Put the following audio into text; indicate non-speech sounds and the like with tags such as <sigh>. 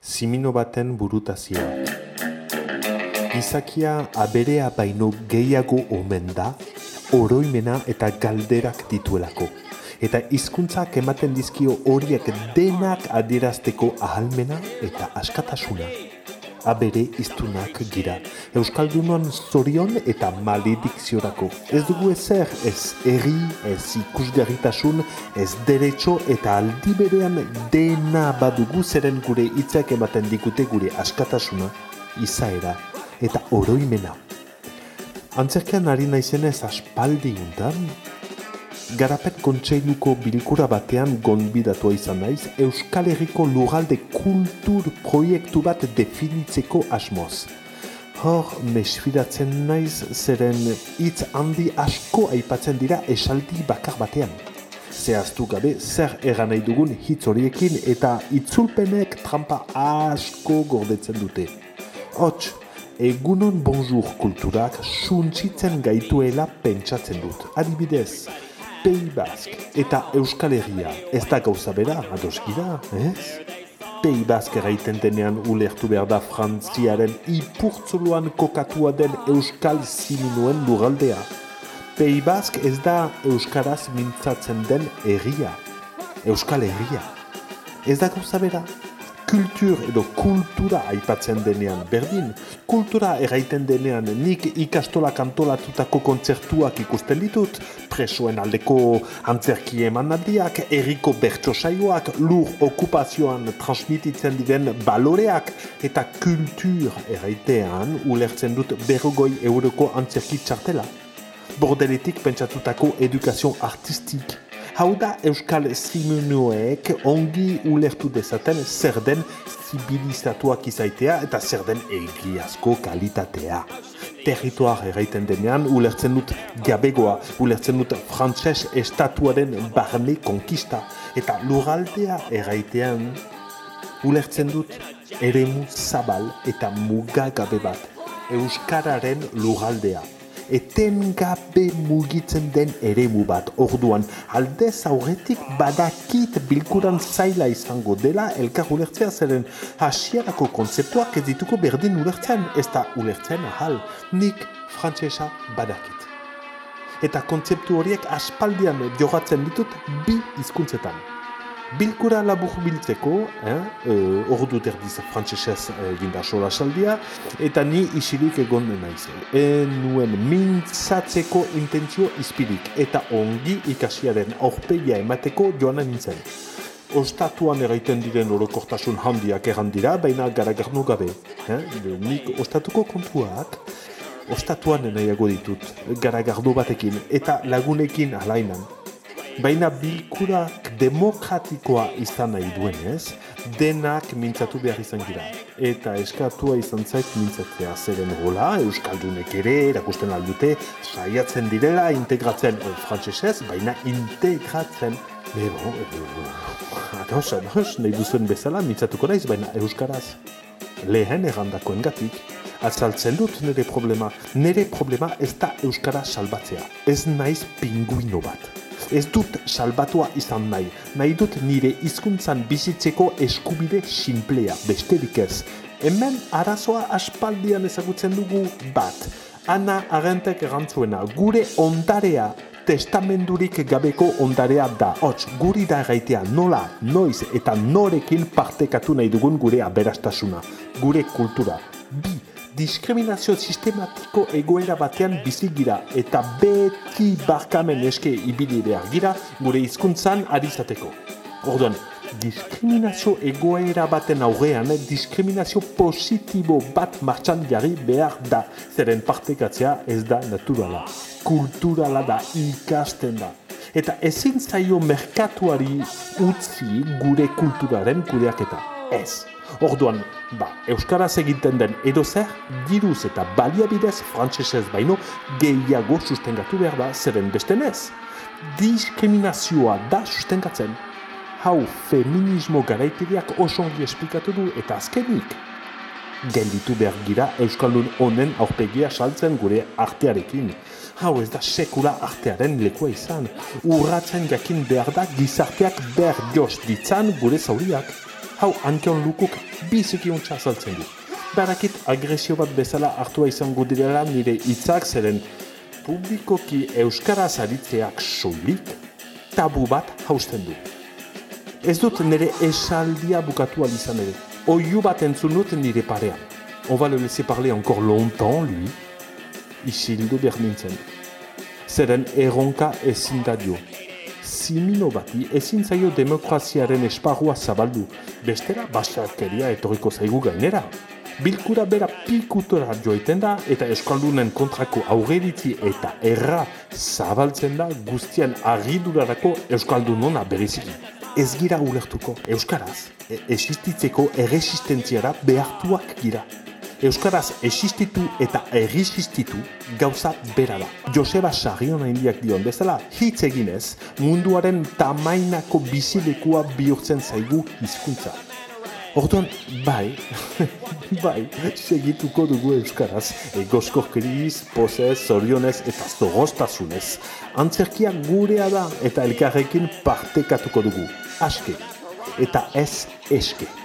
Zimino baten burutazioa. Izakia aberea baino gehiago omen da, oroimena eta galderak dituelako. Eta hizkuntzak ematen dizkio horiek denak adierazteko ahalmena eta askatasuna. Abere iztunak gira. Euskaldunon zorion eta maledikziorako. Ez dugu ezer, ez erri, ez ikusgarritasun, ez derecho eta aldi berean dena badugu zeren gure hitzak ematen dikute gure askatasuna, izaera eta oroimena. Antzerkean ari naizenez aspaldi untan, Garapen kontseiluko bilkura batean gonbidatua izan naiz Euskal Herriko lugalde kultur proiektu bat definitzeko asmoz. Hor, mesfiratzen naiz zeren hitz handi asko aipatzen dira esaldi bakar batean. Zehaztu gabe zer egan nahi dugun hitz horiekin eta itzulpenek trampa asko gordetzen dute. Hots, egunon bonjour kulturak suntzitzen gaituela pentsatzen dut. Adibidez, Pei Bask eta Euskal Herria ez da gauza bera, adoskida, ez? Pei Bask eraiten denean ulertu behar da frantziaren ipurtzuluan kokatua den Euskal Ziminuen lugaldea. Pei Bask ez da Euskaraz mintzatzen den herria. Euskal Herria. Ez da gauza bera, kultur edo kultura aipatzen denean berdin. Kultura erraiten denean nik ikastola kantolatutako kontzertuak ikusten ditut, presoen aldeko antzerki emanaldiak, erriko bertso saioak, lur okupazioan transmititzen diren baloreak, eta kultur erraitean ulertzen dut berrogoi euroko antzerki txartela. Bordeletik pentsatutako edukazio artistik, Hau da Euskal Zimunuek ongi ulertu dezaten zer den zibilizatuak izaitea eta zer den egiazko kalitatea. Territoar erraiten denean ulertzen dut gabegoa, ulertzen dut frantses estatuaren barne konkista eta luraldea erraitean ulertzen dut eremu zabal eta mugagabe bat. Euskararen luraldea etengabe mugitzen den eremu bat. Orduan aldez aurretik badakit bilkuran zaila izango dela elkar ulertzea zeren hasierako konzeptuak ez dituko berdin ulertzen ez da ulertzen ahal. Nik frantzesa badakit. Eta kontzeptu horiek aspaldian jogatzen ditut bi hizkuntzetan. Bilkura labur biltzeko, eh, uh, ordu terdiz frantzesez ginda sola saldia, eta ni isilik egon naiz. E nuen mintzatzeko intentzio izpirik, eta ongi ikasiaren aurpegia emateko joan nintzen. Ostatuan eraiten diren orokortasun handiak erran dira, baina garagarnu gabe. Eh? Nik ostatuko kontuak, ostatuan nahiago ditut, garagardu batekin, eta lagunekin alainan. Baina bilkurak demokratikoa izan nahi duenez, denak mintzatu behar izan dira. Eta eskatua izan zait mintzatzea zeren gola, Euskaldunek ere erakusten aldute, saiatzen direla integratzen e, frantzesez, baina integratzen. Ebo, ados, ados, nahi duzuen bezala mintzatuko naiz, baina Euskaraz. Lehen errandako engatik, azaltzen dut nire problema. Nire problema ez da Euskara salbatzea. Ez naiz pinguino bat ez dut salbatua izan nahi. Nahi dut nire hizkuntzan bizitzeko eskubide simplea, besterik ez. Hemen arazoa aspaldian ezagutzen dugu bat. Ana agentek erantzuena, gure ondarea testamendurik gabeko ondarea da. Hots, guri da gaitea nola, noiz eta norekin partekatu nahi dugun gure aberastasuna, gure kultura. Bi, diskriminazio sistematiko egoera batean bizi gira eta beti barkamen eske ibili behar gira gure hizkuntzan ari zateko. Orduan, diskriminazio egoera baten aurrean diskriminazio positibo bat martxan jarri behar da. Zeren partekatzea ez da naturala. Kulturala da, ikasten da. Eta ezin zaio merkatuari utzi gure kulturaren kudeaketa. Ez. Orduan, ba, Euskaraz egiten den edo zer, diruz eta baliabidez frantzesez baino gehiago sustengatu behar da zeren bestenez. Diskriminazioa da sustengatzen. Hau feminismo garaitegiak oso ongi esplikatu du eta azkenik. Gelditu behar gira Euskaldun honen aurpegia saltzen gure artearekin. Hau ez da sekula artearen lekua izan. Urratzen jakin behar da gizarteak behar joz ditzan gure zauriak Hau, ankeon lukuk biziki untsa azaltzen du. Barakit agresio bat bezala hartua izango direla nire hitzak zeren publikoki euskaraz aritzeak soilik tabu bat hausten du. Ez dut nire esaldia bukatu izan ere. Oiu bat entzun dut nire parean. On va le laisser parler encore longtemps, lui. Isildu behar nintzen. Zeren erronka ezin da dio. Zimino bati ezin zaio demokraziaren esparrua zabaldu. Bestera, basarkeria etorriko zaigu gainera. Bilkura bera pikutora joiten da eta eskaldunen kontrako aurreritzi eta erra zabaltzen da guztian agidurarako euskaldunon beriziki. Ez gira ulertuko, euskaraz, e existitzeko erresistentziara behartuak gira. Euskaraz existitu eta erresistitu gauza bera da. Joseba Sarriona indiak dion bezala, hitz eginez, munduaren tamainako bizilekua bihurtzen zaigu hizkuntza. Orduan, bai, <laughs> bai, segituko dugu euskaraz, egoskorkeriz, pozez, zorionez eta zoroztasunez. Antzerkia gurea da eta elkarrekin partekatuko dugu, aske, eta ez eske.